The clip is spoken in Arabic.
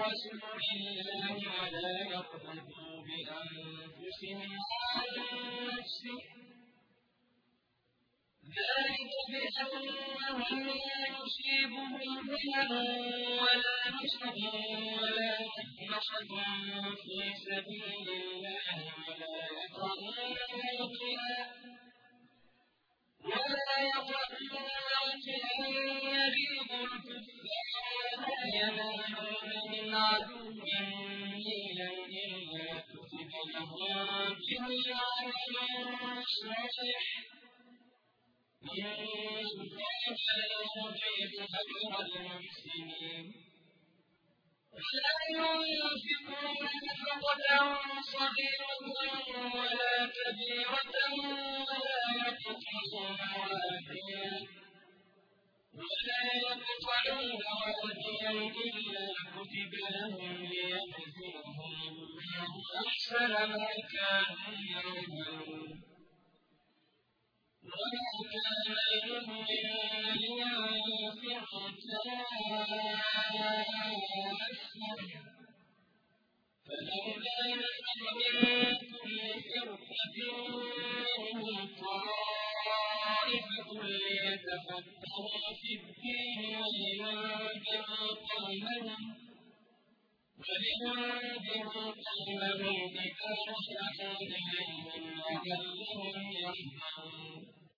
رسول الله ولا يرغبوا بأنفسهم عن نفسه ذلك بأنهم لا يصيبهم ظلم ولا نصب ولا مخمصة في سبيل الله ولا يطعون موطئا ولا يطعون موطئا يغيظ الكفار ولا ينالون ولا ينفقون نفقة صغيرة ولا كبيرة ولا يقطعون واديا ولا يقطعون واديا إلا كتب لهم الله أحسن ما كانوا يعملون وما كان لمؤمن لينفق كافة فلولا نفر من ليتفقهوا في الدين ولينذروا قومهم ولينذروا قومهم إذا رجعوا إليهم لعلهم يحذرون